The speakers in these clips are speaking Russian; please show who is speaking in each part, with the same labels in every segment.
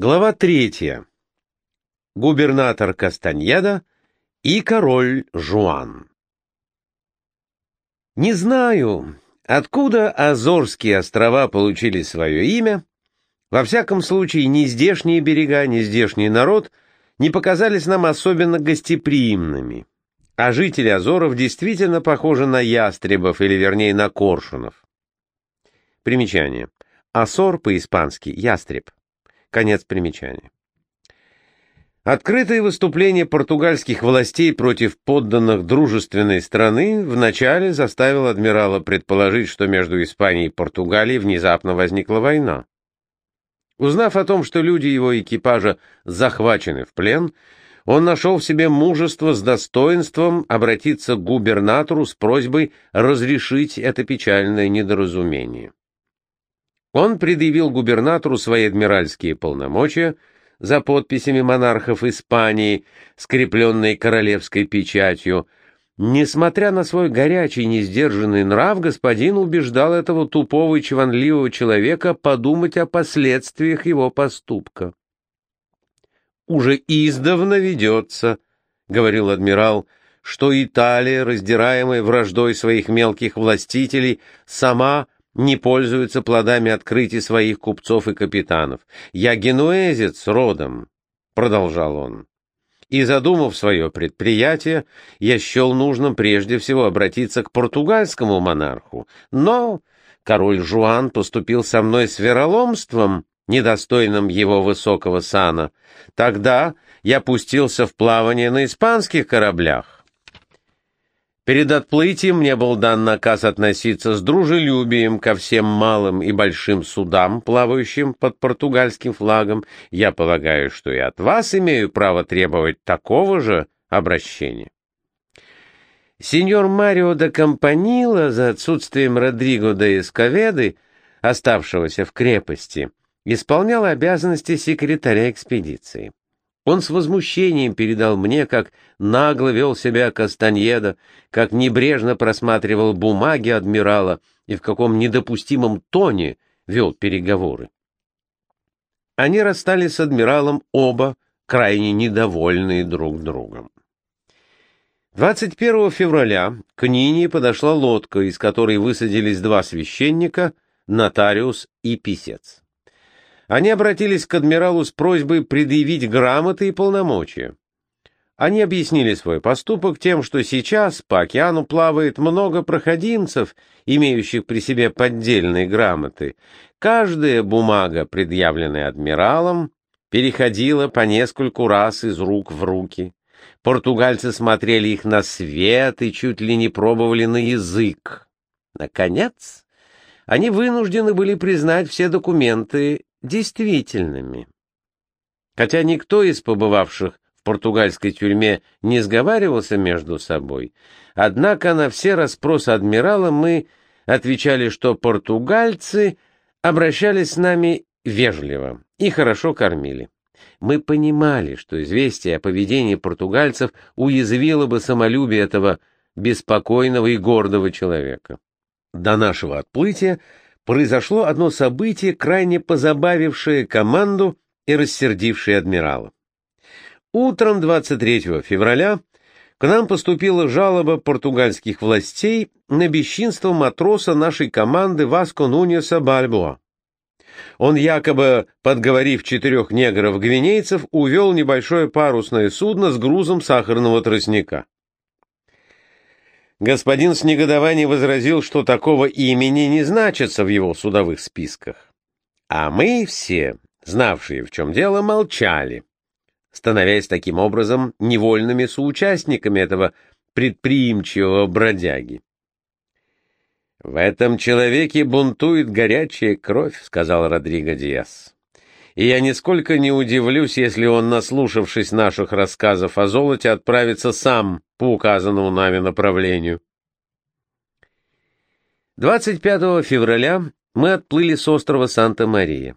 Speaker 1: Глава третья. Губернатор Кастаньеда и король Жуан. Не знаю, откуда Азорские острова получили свое имя. Во всяком случае, ни здешние берега, ни здешний народ не показались нам особенно гостеприимными. А жители Азоров действительно похожи на ястребов, или вернее на коршунов. Примечание. Асор по-испански – ястреб. Конец примечания. Открытое выступление португальских властей против подданных дружественной страны вначале заставило адмирала предположить, что между Испанией и Португалией внезапно возникла война. Узнав о том, что люди его экипажа захвачены в плен, он нашел в себе мужество с достоинством обратиться к губернатору с просьбой разрешить это печальное недоразумение. Он предъявил губернатору свои адмиральские полномочия за подписями монархов Испании, скрепленные королевской печатью. Несмотря на свой горячий, несдержанный нрав, господин убеждал этого тупого и чванливого человека подумать о последствиях его поступка. «Уже издавна ведется», — говорил адмирал, — «что Италия, раздираемая враждой своих мелких властителей, сама — не пользуются плодами открытий своих купцов и капитанов. Я генуэзец родом, — продолжал он. И, задумав свое предприятие, я счел нужным прежде всего обратиться к португальскому монарху. Но король Жуан поступил со мной с вероломством, недостойным его высокого сана. Тогда я пустился в плавание на испанских кораблях. Перед отплытием мне был дан наказ относиться с дружелюбием ко всем малым и большим судам, плавающим под португальским флагом. Я полагаю, что и от вас имею право требовать такого же обращения. Сеньор Марио де Компанила за отсутствием Родриго де Эсковеды, оставшегося в крепости, исполнял обязанности секретаря экспедиции. Он с возмущением передал мне, как нагло вел себя Кастаньеда, как небрежно просматривал бумаги адмирала и в каком недопустимом тоне вел переговоры. Они расстались с адмиралом оба, крайне недовольные друг другом. 21 февраля к Нине подошла лодка, из которой высадились два священника, нотариус и писец. Они обратились к адмиралу с просьбой предъявить грамоты и полномочия. Они объяснили свой поступок тем, что сейчас по океану плавает много проходимцев, имеющих при себе поддельные грамоты. Каждая бумага, предъявленная адмиралом, переходила по нескольку раз из рук в руки. Португальцы смотрели их на свет и чуть ли не пробовали на язык. Наконец, они вынуждены были признать все документы действительными. Хотя никто из побывавших в португальской тюрьме не сговаривался между собой, однако на все расспросы адмирала мы отвечали, что португальцы обращались с нами вежливо и хорошо кормили. Мы понимали, что известие о поведении португальцев уязвило бы самолюбие этого беспокойного и гордого человека. До нашего отплытия произошло одно событие, крайне позабавившее команду и рассердившее адмирала. Утром 23 февраля к нам поступила жалоба португальских властей на бесчинство матроса нашей команды Васко Нуньеса Бальбоа. Он якобы, подговорив четырех негров-гвинейцев, увел небольшое парусное судно с грузом сахарного тростника. Господин с негодованием возразил, что такого имени не значится в его судовых списках. А мы все, знавшие, в чем дело, молчали, становясь таким образом невольными соучастниками этого предприимчивого бродяги. «В этом человеке бунтует горячая кровь», — сказал Родриго Диас. «И я нисколько не удивлюсь, если он, наслушавшись наших рассказов о золоте, отправится сам по указанному нами направлению. 25 февраля мы отплыли с острова Санта-Мария.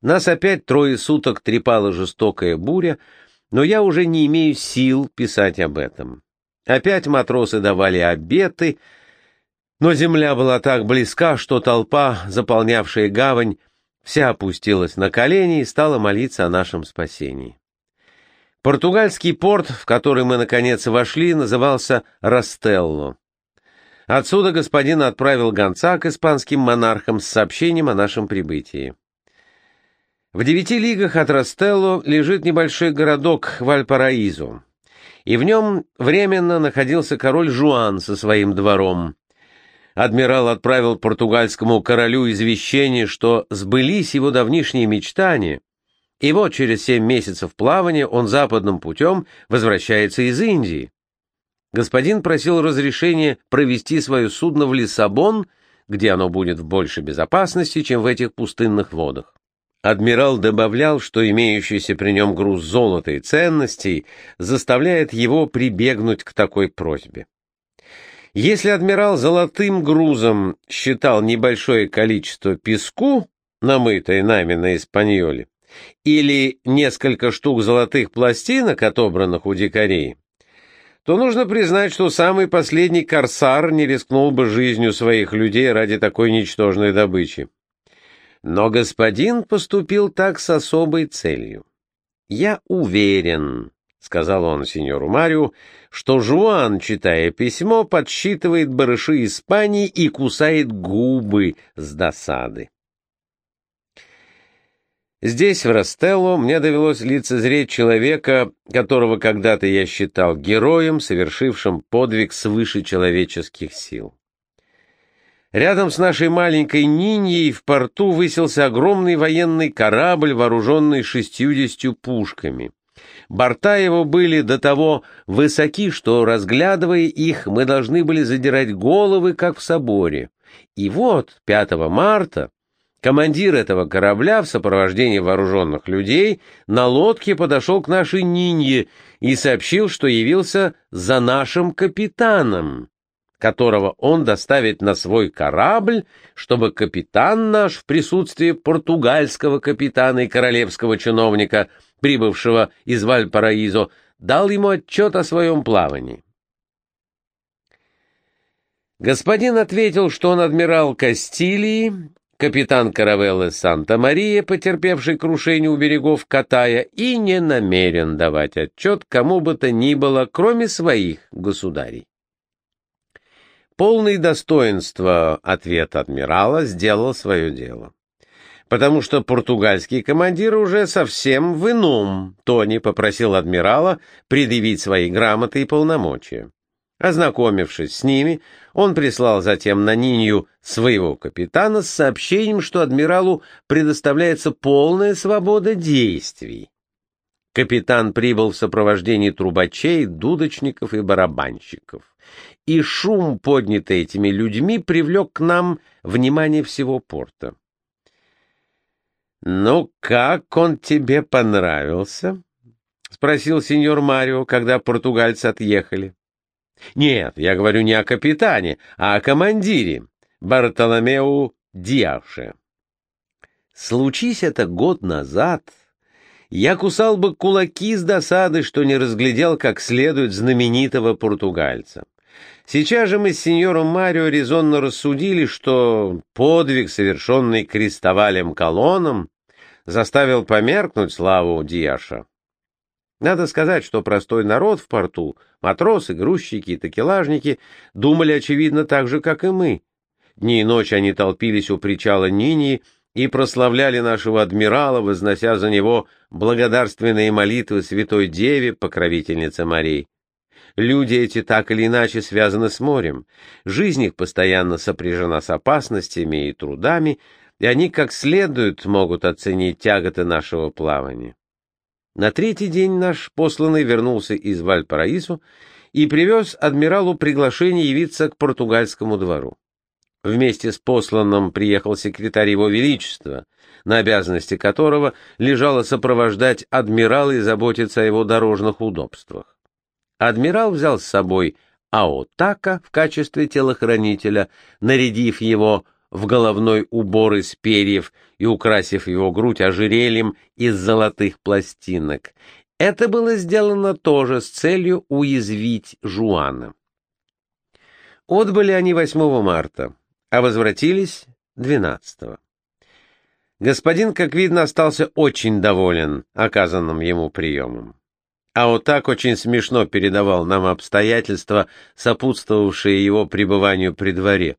Speaker 1: Нас опять трое суток трепала жестокая буря, но я уже не имею сил писать об этом. Опять матросы давали обеты, но земля была так близка, что толпа, заполнявшая гавань, Вся опустилась на колени и стала молиться о нашем спасении. Португальский порт, в который мы, наконец, вошли, назывался Растелло. Отсюда господин отправил гонца к испанским монархам с сообщением о нашем прибытии. В девяти лигах от Растелло лежит небольшой городок Вальпараизо, и в нем временно находился король Жуан со своим двором. Адмирал отправил португальскому королю извещение, что сбылись его давнишние мечтания, и вот через семь месяцев плавания он западным путем возвращается из Индии. Господин просил разрешения провести свое судно в Лиссабон, где оно будет в большей безопасности, чем в этих пустынных водах. Адмирал добавлял, что имеющийся при нем груз золота и ценностей заставляет его прибегнуть к такой просьбе. Если адмирал золотым грузом считал небольшое количество песку, намытой нами на Испаньоле, или несколько штук золотых пластинок, отобранных у дикарей, то нужно признать, что самый последний корсар не рискнул бы жизнью своих людей ради такой ничтожной добычи. Но господин поступил так с особой целью. «Я уверен», — сказал он сеньору Марию, — «что Жуан, читая письмо, подсчитывает барыши Испании и кусает губы с досады». Здесь, в Ростелло, мне довелось лицезреть человека, которого когда-то я считал героем, совершившим подвиг свыше человеческих сил. Рядом с нашей маленькой Ниньей в порту высился огромный военный корабль, вооруженный шестьюдесятью пушками. Борта его были до того высоки, что, разглядывая их, мы должны были задирать головы, как в соборе. И вот, 5 марта, Командир этого корабля в сопровождении вооруженных людей на лодке подошел к нашей Нинье и сообщил, что явился за нашим капитаном, которого он доставит на свой корабль, чтобы капитан наш в присутствии португальского капитана и королевского чиновника, прибывшего из Вальпараизо, дал ему отчет о своем плавании. Господин ответил, что он адмирал Кастилии капитан каравеллы «Санта-Мария», потерпевший крушение у берегов Катая, и не намерен давать отчет кому бы то ни было, кроме своих государей. Полный достоинства ответ адмирала сделал свое дело, потому что португальский командир уже совсем в ином тоне попросил адмирала предъявить свои грамоты и полномочия. Ознакомившись с ними, он прислал затем на Нинью своего капитана с сообщением, что адмиралу предоставляется полная свобода действий. Капитан прибыл в сопровождении трубачей, дудочников и барабанщиков, и шум, поднятый этими людьми, привлек к нам внимание всего порта. «Ну, как он тебе понравился?» — спросил сеньор Марио, когда португальцы отъехали. Нет, я говорю не о капитане, а о командире, Бартоломеу Диаше. Случись это год назад, я кусал бы кулаки с досады, что не разглядел как следует знаменитого португальца. Сейчас же мы с сеньором Марио резонно рассудили, что подвиг, совершенный крестовалем колонном, заставил померкнуть славу Диаша. Надо сказать, что простой народ в порту, матросы, грузчики и такелажники, думали, очевидно, так же, как и мы. Дни и ночи они толпились у причала Нинии и прославляли нашего адмирала, вознося за него благодарственные молитвы Святой Деве, покровительнице морей. Люди эти так или иначе связаны с морем, жизнь их постоянно сопряжена с опасностями и трудами, и они как следует могут оценить тяготы нашего плавания. На третий день наш посланный вернулся из Вальпараису и привез адмиралу приглашение явиться к португальскому двору. Вместе с посланным приехал секретарь его величества, на обязанности которого лежало сопровождать адмирала и заботиться о его дорожных удобствах. Адмирал взял с собой Аотака в качестве телохранителя, нарядив его в головной убор из перьев и украсив его грудь ожерельем из золотых пластинок. Это было сделано тоже с целью уязвить Жуана. Отбыли они 8 марта, а возвратились 12. Господин, как видно, остался очень доволен оказанным ему приемом. А вот так очень смешно передавал нам обстоятельства, сопутствовавшие его пребыванию при дворе.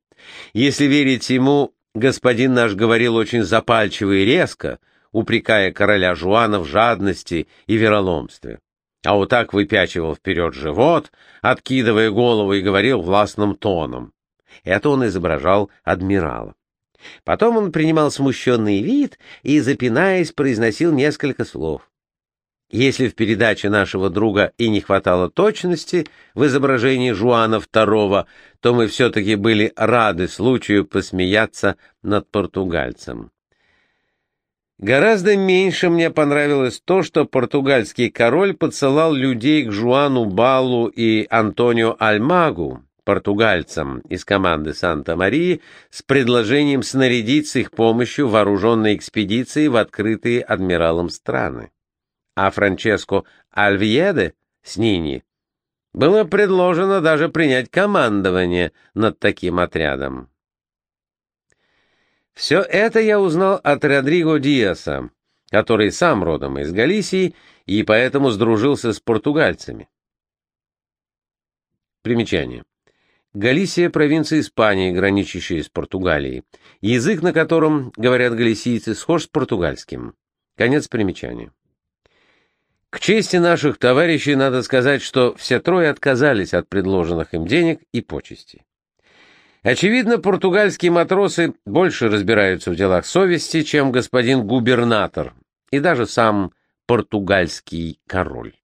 Speaker 1: Если верить ему, господин наш говорил очень запальчиво и резко, упрекая короля Жуана в жадности и вероломстве. А вот так выпячивал вперед живот, откидывая голову и говорил властным тоном. Это он изображал адмирала. Потом он принимал смущенный вид и, запинаясь, произносил несколько слов. Если в передаче нашего друга и не хватало точности в изображении Жуана II, то мы все-таки были рады случаю посмеяться над португальцем. Гораздо меньше мне понравилось то, что португальский король подсылал людей к Жуану Балу и Антонио Альмагу, португальцам из команды Санта-Марии, с предложением снарядить с их помощью вооруженные экспедиции в открытые адмиралом страны. А Франческо Альвьеде с Нини было предложено даже принять командование над таким отрядом. Все это я узнал от Родриго Диаса, который сам родом из Галисии и поэтому сдружился с португальцами. Примечание. Галисия – провинция Испании, граничащая с Португалией. Язык, на котором говорят галисийцы, схож с португальским. Конец примечания. К чести наших товарищей надо сказать, что все трое отказались от предложенных им денег и почестей. Очевидно, португальские матросы больше разбираются в делах совести, чем господин губернатор и даже сам португальский король.